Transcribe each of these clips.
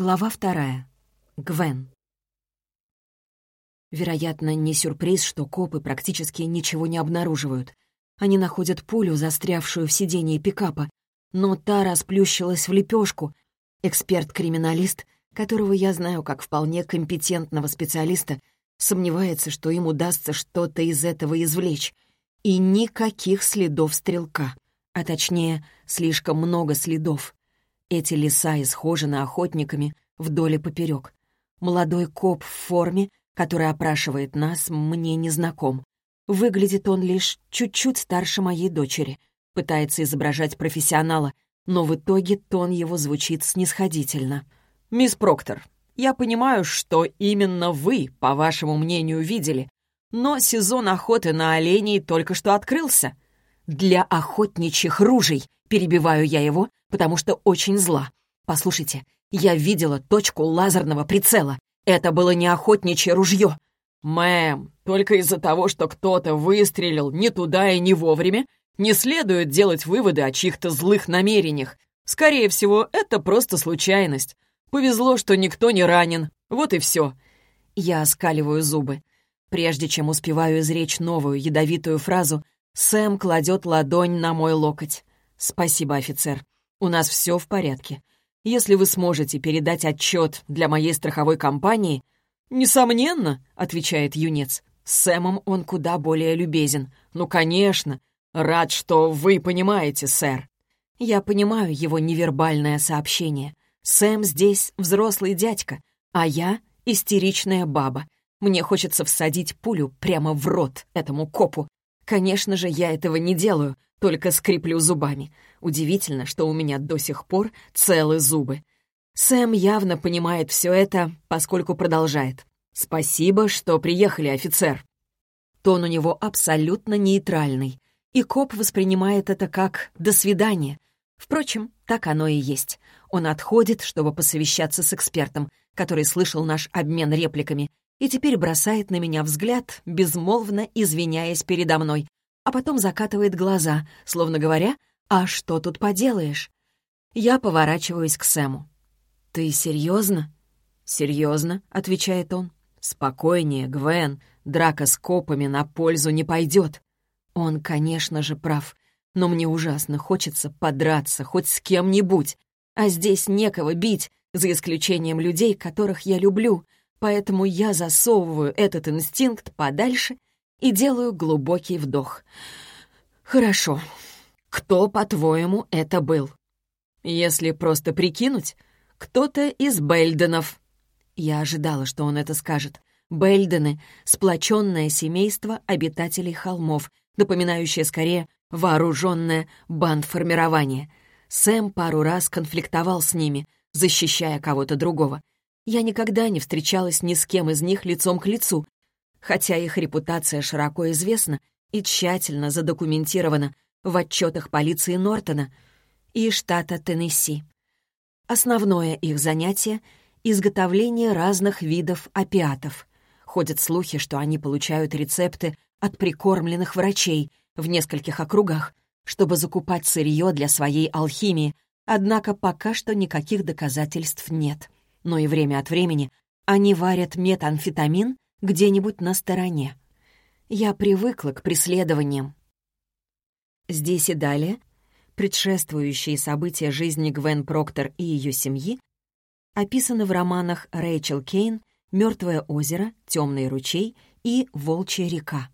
Глава вторая. Гвен. Вероятно, не сюрприз, что копы практически ничего не обнаруживают. Они находят пулю, застрявшую в сидении пикапа, но та расплющилась в лепешку. Эксперт-криминалист, которого я знаю как вполне компетентного специалиста, сомневается, что им удастся что-то из этого извлечь. И никаких следов стрелка. А точнее, слишком много следов. Эти леса исхожены охотниками вдоль и поперек. Молодой коп в форме, который опрашивает нас, мне не знаком. Выглядит он лишь чуть-чуть старше моей дочери. Пытается изображать профессионала, но в итоге тон его звучит снисходительно. «Мисс Проктор, я понимаю, что именно вы, по вашему мнению, видели, но сезон охоты на оленей только что открылся. Для охотничьих ружей, перебиваю я его, потому что очень зла. Послушайте, я видела точку лазерного прицела. Это было не охотничье ружье. Мэм, только из-за того, что кто-то выстрелил не туда и не вовремя, не следует делать выводы о чьих-то злых намерениях. Скорее всего, это просто случайность. Повезло, что никто не ранен. Вот и все. Я оскаливаю зубы. Прежде чем успеваю изречь новую ядовитую фразу, Сэм кладет ладонь на мой локоть. «Спасибо, офицер. У нас все в порядке. Если вы сможете передать отчет для моей страховой компании...» «Несомненно», — отвечает юнец. «С Сэмом он куда более любезен. Ну, конечно. Рад, что вы понимаете, сэр». Я понимаю его невербальное сообщение. Сэм здесь взрослый дядька, а я — истеричная баба. Мне хочется всадить пулю прямо в рот этому копу. Конечно же, я этого не делаю, только скреплю зубами. Удивительно, что у меня до сих пор целы зубы. Сэм явно понимает все это, поскольку продолжает. «Спасибо, что приехали, офицер». Тон у него абсолютно нейтральный, и коп воспринимает это как «до свидания». Впрочем, так оно и есть. Он отходит, чтобы посовещаться с экспертом, который слышал наш обмен репликами, и теперь бросает на меня взгляд, безмолвно извиняясь передо мной, а потом закатывает глаза, словно говоря, «А что тут поделаешь?» Я поворачиваюсь к Сэму. «Ты серьезно?» «Серьезно», — отвечает он. «Спокойнее, Гвен, драка с копами на пользу не пойдет». Он, конечно же, прав, но мне ужасно хочется подраться хоть с кем-нибудь, а здесь некого бить, за исключением людей, которых я люблю, поэтому я засовываю этот инстинкт подальше и делаю глубокий вдох. «Хорошо. Кто, по-твоему, это был?» «Если просто прикинуть, кто-то из Бельденов». Я ожидала, что он это скажет. Бельдены — сплоченное семейство обитателей холмов, напоминающее скорее вооруженное бандформирование. Сэм пару раз конфликтовал с ними, защищая кого-то другого. Я никогда не встречалась ни с кем из них лицом к лицу, хотя их репутация широко известна и тщательно задокументирована в отчетах полиции Нортона и штата Теннесси. Основное их занятие — изготовление разных видов опиатов. Ходят слухи, что они получают рецепты от прикормленных врачей в нескольких округах, чтобы закупать сырье для своей алхимии, однако пока что никаких доказательств нет. Но и время от времени они варят метамфетамин где-нибудь на стороне. Я привыкла к преследованиям. Здесь и далее предшествующие события жизни Гвен Проктор и ее семьи описаны в романах Рэйчел Кейн «Мертвое озеро», «Темный ручей» и «Волчья река».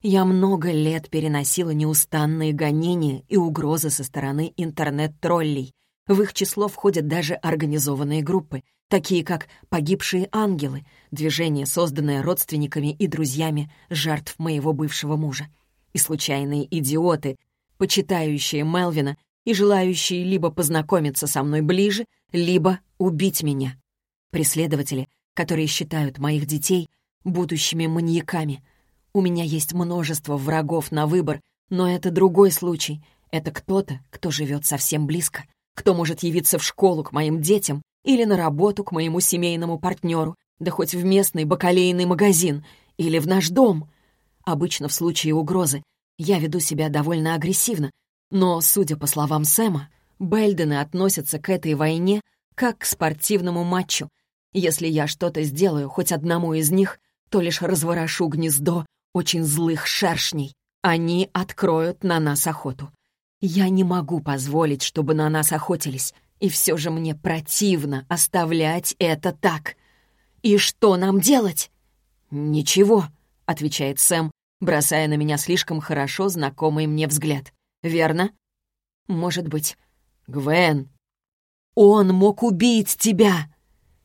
Я много лет переносила неустанные гонения и угрозы со стороны интернет-троллей. В их число входят даже организованные группы, такие как «Погибшие ангелы», движение, созданное родственниками и друзьями жертв моего бывшего мужа. И случайные идиоты, почитающие Мелвина и желающие либо познакомиться со мной ближе, либо убить меня. Преследователи, которые считают моих детей будущими маньяками. У меня есть множество врагов на выбор, но это другой случай. Это кто-то, кто живет совсем близко, кто может явиться в школу к моим детям или на работу к моему семейному партнеру, да хоть в местный бакалейный магазин или в наш дом. Обычно в случае угрозы я веду себя довольно агрессивно, но, судя по словам Сэма, Бельдены относятся к этой войне как к спортивному матчу. Если я что-то сделаю хоть одному из них, то лишь разворошу гнездо очень злых шершней. Они откроют на нас охоту. Я не могу позволить, чтобы на нас охотились, и все же мне противно оставлять это так. И что нам делать? «Ничего», — отвечает Сэм, бросая на меня слишком хорошо знакомый мне взгляд. «Верно?» «Может быть». «Гвен!» «Он мог убить тебя!»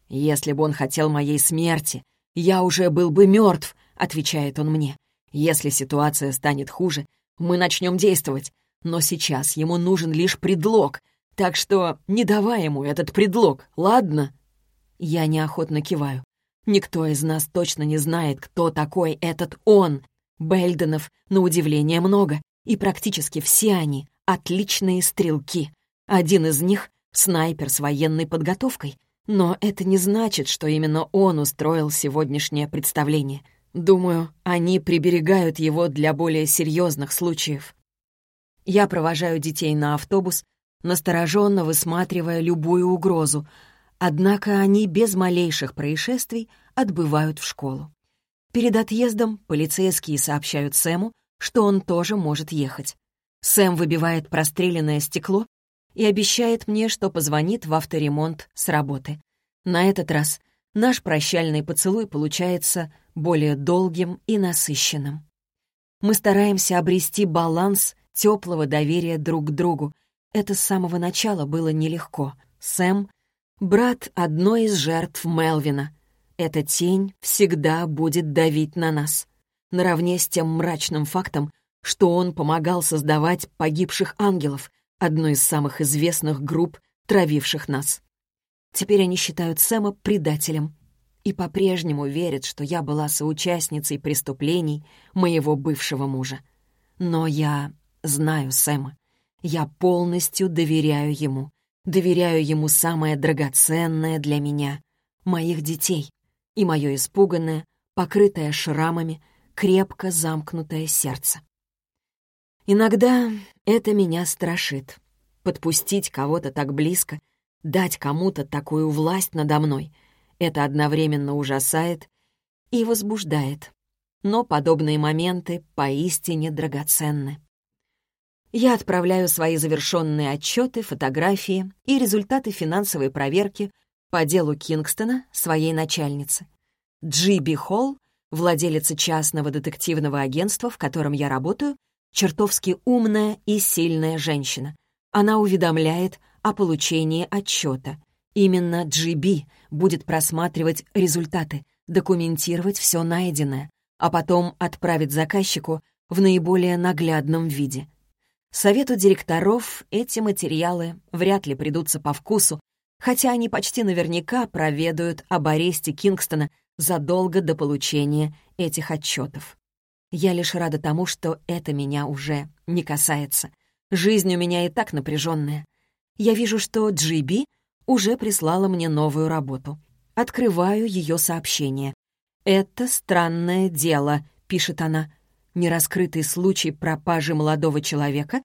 «Если бы он хотел моей смерти, я уже был бы мертв», — отвечает он мне. «Если ситуация станет хуже, мы начнем действовать, но сейчас ему нужен лишь предлог, так что не давай ему этот предлог, ладно?» Я неохотно киваю. Никто из нас точно не знает, кто такой этот он. Бельденов, на удивление, много, и практически все они — отличные стрелки. Один из них — снайпер с военной подготовкой. Но это не значит, что именно он устроил сегодняшнее представление. Думаю, они приберегают его для более серьезных случаев. Я провожаю детей на автобус, настороженно высматривая любую угрозу, Однако они без малейших происшествий отбывают в школу. Перед отъездом полицейские сообщают Сэму, что он тоже может ехать. Сэм выбивает простреленное стекло и обещает мне, что позвонит в авторемонт с работы. На этот раз наш прощальный поцелуй получается более долгим и насыщенным. Мы стараемся обрести баланс теплого доверия друг к другу. Это с самого начала было нелегко. Сэм Брат одной из жертв Мелвина. Эта тень всегда будет давить на нас. Наравне с тем мрачным фактом, что он помогал создавать погибших ангелов, одной из самых известных групп, травивших нас. Теперь они считают Сэма предателем и по-прежнему верят, что я была соучастницей преступлений моего бывшего мужа. Но я знаю Сэма. Я полностью доверяю ему. Доверяю ему самое драгоценное для меня — моих детей и мое испуганное, покрытое шрамами, крепко замкнутое сердце. Иногда это меня страшит. Подпустить кого-то так близко, дать кому-то такую власть надо мной — это одновременно ужасает и возбуждает. Но подобные моменты поистине драгоценны. Я отправляю свои завершенные отчеты, фотографии и результаты финансовой проверки по делу Кингстона своей начальнице. Джиби Холл, владелица частного детективного агентства, в котором я работаю, чертовски умная и сильная женщина. Она уведомляет о получении отчета. Именно Джиби будет просматривать результаты, документировать все найденное, а потом отправить заказчику в наиболее наглядном виде. Совету директоров эти материалы вряд ли придутся по вкусу, хотя они почти наверняка проведают об аресте Кингстона задолго до получения этих отчетов. Я лишь рада тому, что это меня уже не касается. Жизнь у меня и так напряженная. Я вижу, что Джиби уже прислала мне новую работу. Открываю ее сообщение. «Это странное дело», — пишет она нераскрытый случай пропажи молодого человека,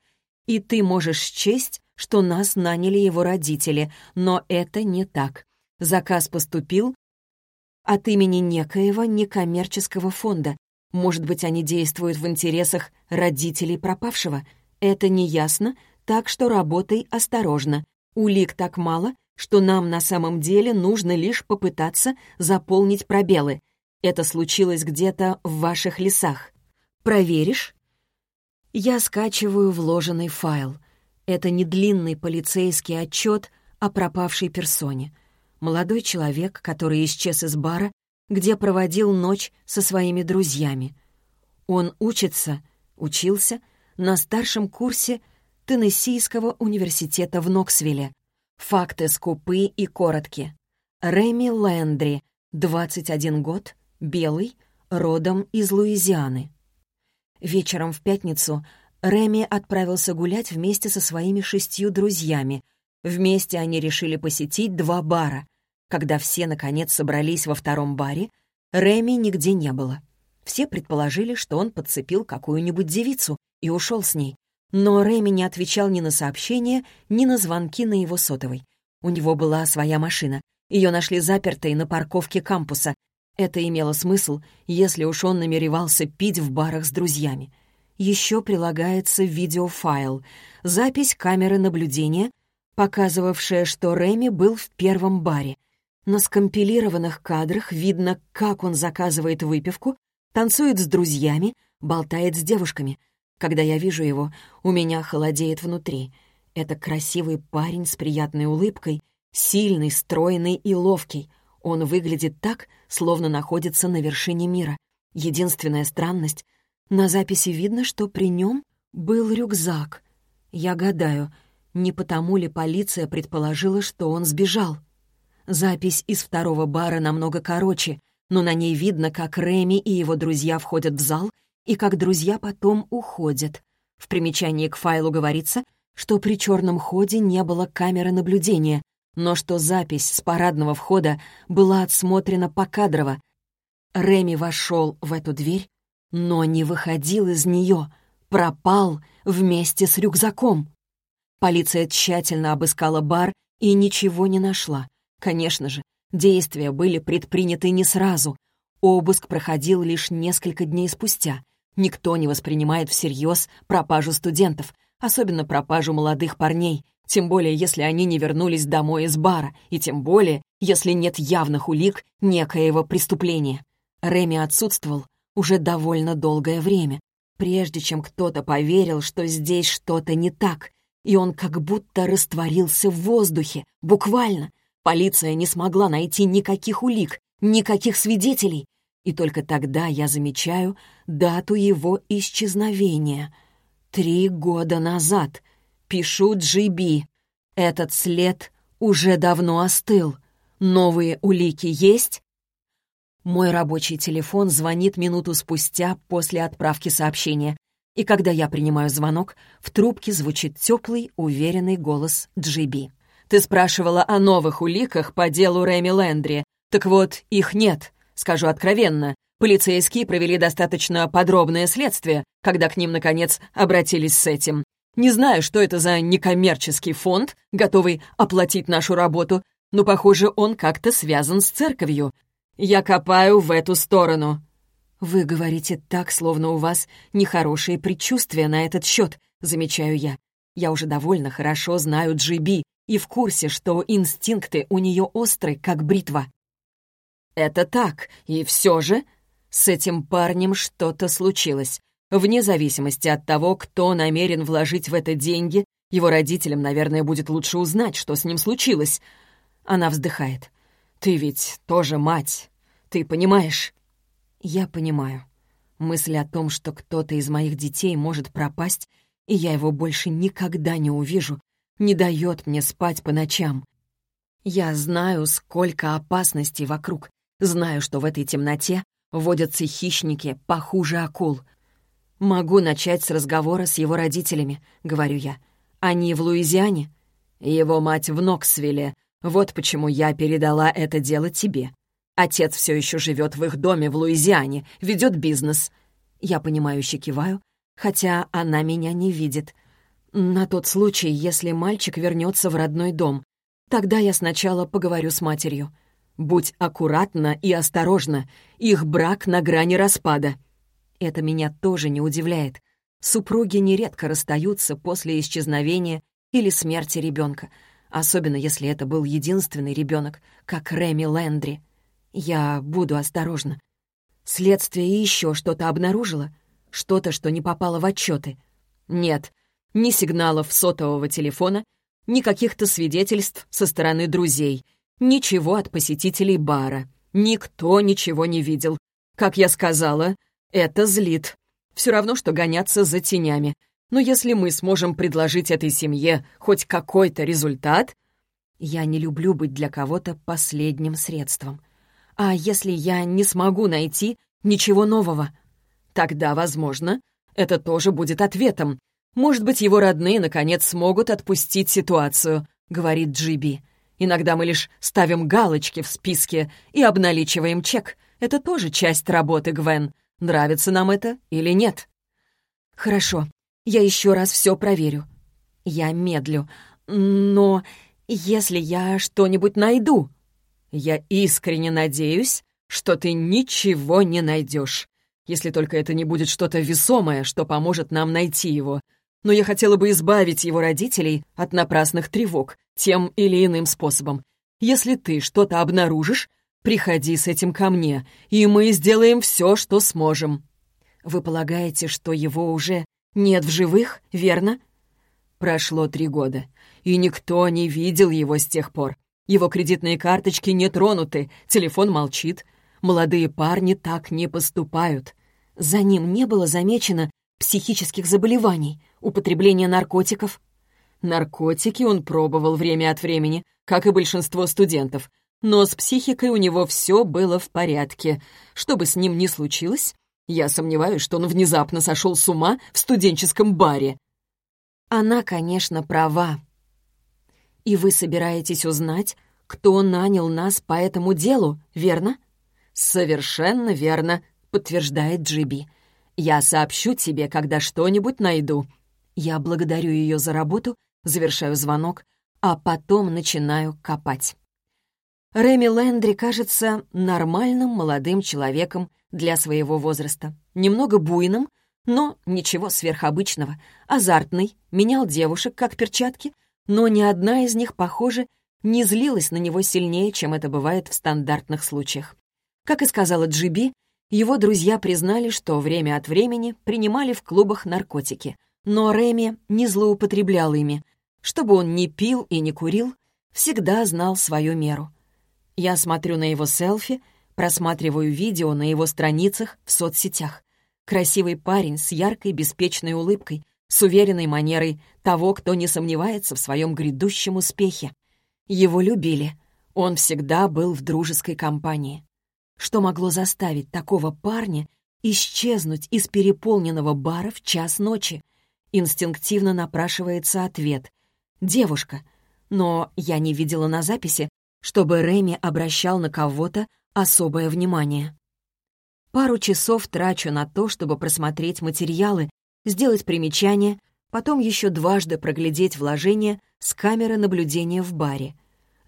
и ты можешь счесть, что нас наняли его родители, но это не так. Заказ поступил от имени некоего некоммерческого фонда. Может быть, они действуют в интересах родителей пропавшего. Это неясно, так что работай осторожно. Улик так мало, что нам на самом деле нужно лишь попытаться заполнить пробелы. Это случилось где-то в ваших лесах. Проверишь?» Я скачиваю вложенный файл. Это не длинный полицейский отчет о пропавшей персоне. Молодой человек, который исчез из бара, где проводил ночь со своими друзьями. Он учится, учился на старшем курсе Теннессийского университета в Ноксвилле. Факты скупы и короткие. Рэми Лэндри, 21 год, белый, родом из Луизианы. Вечером в пятницу Реми отправился гулять вместе со своими шестью друзьями. Вместе они решили посетить два бара. Когда все, наконец, собрались во втором баре, Реми нигде не было. Все предположили, что он подцепил какую-нибудь девицу и ушел с ней. Но Реми не отвечал ни на сообщения, ни на звонки на его сотовой. У него была своя машина. Ее нашли запертой на парковке кампуса. Это имело смысл, если уж он намеревался пить в барах с друзьями. Еще прилагается видеофайл, запись камеры наблюдения, показывавшая, что Рэми был в первом баре. На скомпилированных кадрах видно, как он заказывает выпивку, танцует с друзьями, болтает с девушками. Когда я вижу его, у меня холодеет внутри. Это красивый парень с приятной улыбкой, сильный, стройный и ловкий. Он выглядит так, словно находится на вершине мира. Единственная странность — на записи видно, что при нем был рюкзак. Я гадаю, не потому ли полиция предположила, что он сбежал. Запись из второго бара намного короче, но на ней видно, как Реми и его друзья входят в зал и как друзья потом уходят. В примечании к файлу говорится, что при черном ходе не было камеры наблюдения, но что запись с парадного входа была отсмотрена покадрово. Реми вошел в эту дверь, но не выходил из нее, пропал вместе с рюкзаком. Полиция тщательно обыскала бар и ничего не нашла. Конечно же, действия были предприняты не сразу. Обыск проходил лишь несколько дней спустя. Никто не воспринимает всерьез пропажу студентов, особенно пропажу молодых парней, тем более если они не вернулись домой из бара, и тем более, если нет явных улик некоего преступления. Реми отсутствовал, уже довольно долгое время, прежде чем кто-то поверил, что здесь что-то не так, и он как будто растворился в воздухе, буквально. Полиция не смогла найти никаких улик, никаких свидетелей, и только тогда я замечаю дату его исчезновения. Три года назад. Пишу Джиби. Этот след уже давно остыл. Новые улики есть? Мой рабочий телефон звонит минуту спустя после отправки сообщения, и когда я принимаю звонок, в трубке звучит теплый, уверенный голос Джиби. «Ты спрашивала о новых уликах по делу Рэми Лэндри. Так вот, их нет. Скажу откровенно, полицейские провели достаточно подробное следствие, когда к ним, наконец, обратились с этим. Не знаю, что это за некоммерческий фонд, готовый оплатить нашу работу, но, похоже, он как-то связан с церковью. Я копаю в эту сторону». «Вы говорите так, словно у вас нехорошие предчувствия на этот счет», — замечаю я. «Я уже довольно хорошо знаю Джиби и в курсе, что инстинкты у нее остры, как бритва». «Это так, и все же...» С этим парнем что-то случилось. Вне зависимости от того, кто намерен вложить в это деньги, его родителям, наверное, будет лучше узнать, что с ним случилось. Она вздыхает. Ты ведь тоже мать. Ты понимаешь?» «Я понимаю. Мысль о том, что кто-то из моих детей может пропасть, и я его больше никогда не увижу, не дает мне спать по ночам. Я знаю, сколько опасностей вокруг, знаю, что в этой темноте водятся хищники похуже акул. Могу начать с разговора с его родителями, говорю я. Они в Луизиане? Его мать в Ноксвилле, вот почему я передала это дело тебе. Отец все еще живет в их доме в Луизиане, ведет бизнес. Я понимающе киваю, хотя она меня не видит. На тот случай, если мальчик вернется в родной дом. Тогда я сначала поговорю с матерью. Будь аккуратна и осторожна, их брак на грани распада. Это меня тоже не удивляет. Супруги нередко расстаются после исчезновения или смерти ребенка — особенно если это был единственный ребенок, как Реми Лэндри. Я буду осторожна. Следствие еще что-то обнаружило? Что-то, что не попало в отчеты? Нет, ни сигналов сотового телефона, ни каких-то свидетельств со стороны друзей, ничего от посетителей бара. Никто ничего не видел. Как я сказала, это злит. Все равно, что гоняться за тенями. Но если мы сможем предложить этой семье хоть какой-то результат... Я не люблю быть для кого-то последним средством. А если я не смогу найти ничего нового? Тогда, возможно, это тоже будет ответом. Может быть, его родные, наконец, смогут отпустить ситуацию, говорит Джиби. Иногда мы лишь ставим галочки в списке и обналичиваем чек. Это тоже часть работы, Гвен. Нравится нам это или нет? Хорошо, я еще раз все проверю. Я медлю. Но «Если я что-нибудь найду». «Я искренне надеюсь, что ты ничего не найдешь, если только это не будет что-то весомое, что поможет нам найти его. Но я хотела бы избавить его родителей от напрасных тревог тем или иным способом. Если ты что-то обнаружишь, приходи с этим ко мне, и мы сделаем все, что сможем». «Вы полагаете, что его уже нет в живых, верно?» Прошло три года, и никто не видел его с тех пор. Его кредитные карточки не тронуты, телефон молчит. Молодые парни так не поступают. За ним не было замечено психических заболеваний, употребления наркотиков. Наркотики он пробовал время от времени, как и большинство студентов, но с психикой у него все было в порядке. Что бы с ним ни случилось, я сомневаюсь, что он внезапно сошел с ума в студенческом баре. Она, конечно, права. И вы собираетесь узнать, кто нанял нас по этому делу, верно? Совершенно верно, подтверждает Джиби. Я сообщу тебе, когда что-нибудь найду. Я благодарю ее за работу, завершаю звонок, а потом начинаю копать. Рэми Лэндри кажется нормальным молодым человеком для своего возраста. Немного буйным, но ничего сверхобычного. Азартный, менял девушек, как перчатки, но ни одна из них, похоже, не злилась на него сильнее, чем это бывает в стандартных случаях. Как и сказала Джиби, его друзья признали, что время от времени принимали в клубах наркотики, но Рэми не злоупотреблял ими. Чтобы он не пил и не курил, всегда знал свою меру. Я смотрю на его селфи, просматриваю видео на его страницах в соцсетях. Красивый парень с яркой, беспечной улыбкой, с уверенной манерой того, кто не сомневается в своем грядущем успехе. Его любили. Он всегда был в дружеской компании. Что могло заставить такого парня исчезнуть из переполненного бара в час ночи? Инстинктивно напрашивается ответ. «Девушка». Но я не видела на записи, чтобы Реми обращал на кого-то особое внимание. Пару часов трачу на то, чтобы просмотреть материалы, сделать примечания, потом еще дважды проглядеть вложения с камеры наблюдения в баре.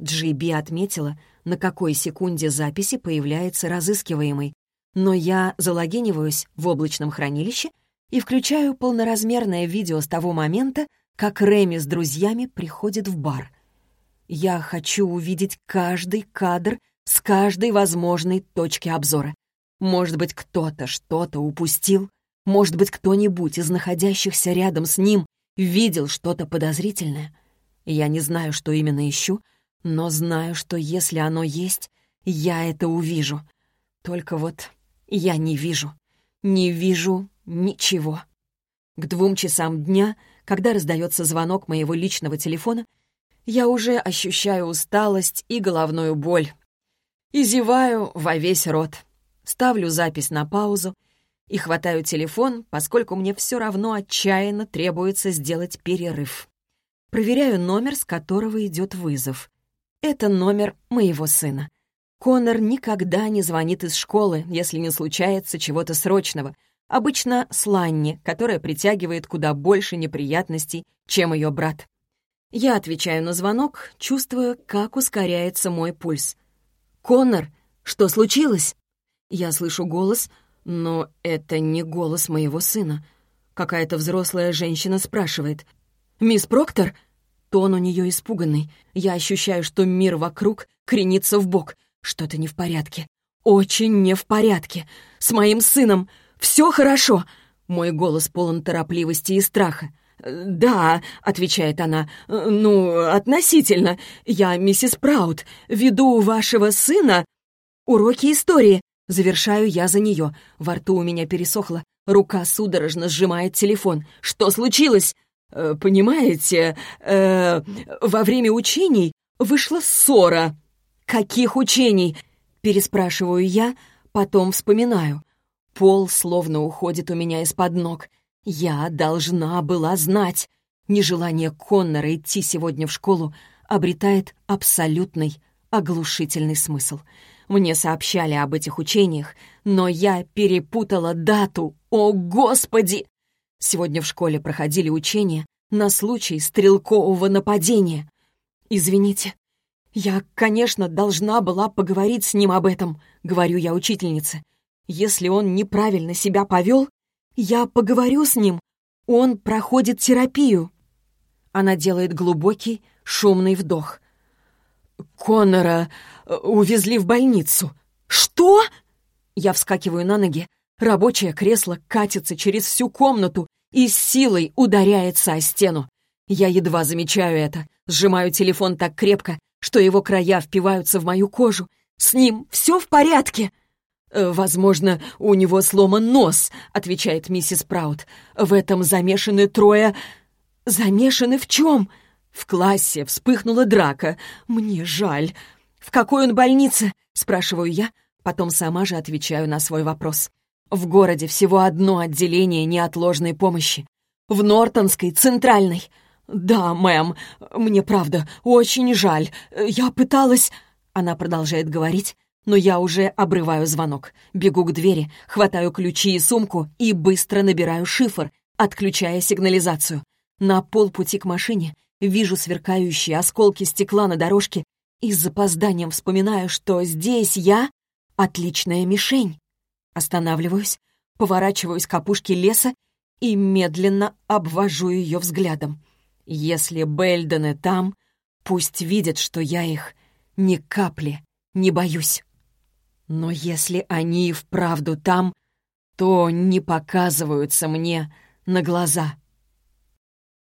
Джиби отметила, на какой секунде записи появляется разыскиваемый, но я залогиниваюсь в облачном хранилище и включаю полноразмерное видео с того момента, как Реми с друзьями приходит в бар. Я хочу увидеть каждый кадр с каждой возможной точки обзора. Может быть, кто-то что-то упустил? Может быть, кто-нибудь из находящихся рядом с ним видел что-то подозрительное? Я не знаю, что именно ищу, но знаю, что если оно есть, я это увижу. Только вот я не вижу. Не вижу ничего. К двум часам дня, когда раздается звонок моего личного телефона, я уже ощущаю усталость и головную боль. И зеваю во весь рот ставлю запись на паузу и хватаю телефон, поскольку мне все равно отчаянно требуется сделать перерыв. Проверяю номер, с которого идет вызов. Это номер моего сына. Конор никогда не звонит из школы, если не случается чего-то срочного. Обычно с Ланни, которая притягивает куда больше неприятностей, чем ее брат. Я отвечаю на звонок, чувствуя, как ускоряется мой пульс. «Конор, что случилось?» Я слышу голос, но это не голос моего сына. Какая-то взрослая женщина спрашивает. «Мисс Проктор?» Тон у нее испуганный. Я ощущаю, что мир вокруг кренится в бок. Что-то не в порядке. Очень не в порядке. С моим сыном все хорошо. Мой голос полон торопливости и страха. «Да», — отвечает она, — «ну, относительно. Я миссис Праут. Веду вашего сына уроки истории. Завершаю я за нее. Во рту у меня пересохло. Рука судорожно сжимает телефон. «Что случилось?» э, «Понимаете, э, во время учений вышла ссора». «Каких учений?» Переспрашиваю я, потом вспоминаю. Пол словно уходит у меня из-под ног. Я должна была знать. Нежелание Коннора идти сегодня в школу обретает абсолютный, оглушительный смысл — мне сообщали об этих учениях, но я перепутала дату. О, Господи! Сегодня в школе проходили учения на случай стрелкового нападения. Извините. Я, конечно, должна была поговорить с ним об этом, говорю я учительнице. Если он неправильно себя повел, я поговорю с ним. Он проходит терапию. Она делает глубокий, шумный вдох. «Коннора э, увезли в больницу». «Что?» Я вскакиваю на ноги. Рабочее кресло катится через всю комнату и с силой ударяется о стену. Я едва замечаю это, сжимаю телефон так крепко, что его края впиваются в мою кожу. «С ним все в порядке?» «Э, «Возможно, у него сломан нос», — отвечает миссис Праут. «В этом замешаны трое...» «Замешаны в чем?» «В классе вспыхнула драка. Мне жаль». «В какой он больнице?» — спрашиваю я, потом сама же отвечаю на свой вопрос. «В городе всего одно отделение неотложной помощи. В Нортонской, центральной. Да, мэм, мне правда очень жаль. Я пыталась...» Она продолжает говорить, но я уже обрываю звонок. Бегу к двери, хватаю ключи и сумку и быстро набираю шифр, отключая сигнализацию. На полпути к машине вижу сверкающие осколки стекла на дорожке и с запозданием вспоминаю, что здесь я — отличная мишень. Останавливаюсь, поворачиваюсь к опушке леса и медленно обвожу ее взглядом. Если Бельдены там, пусть видят, что я их ни капли не боюсь. Но если они и вправду там, то не показываются мне на глаза.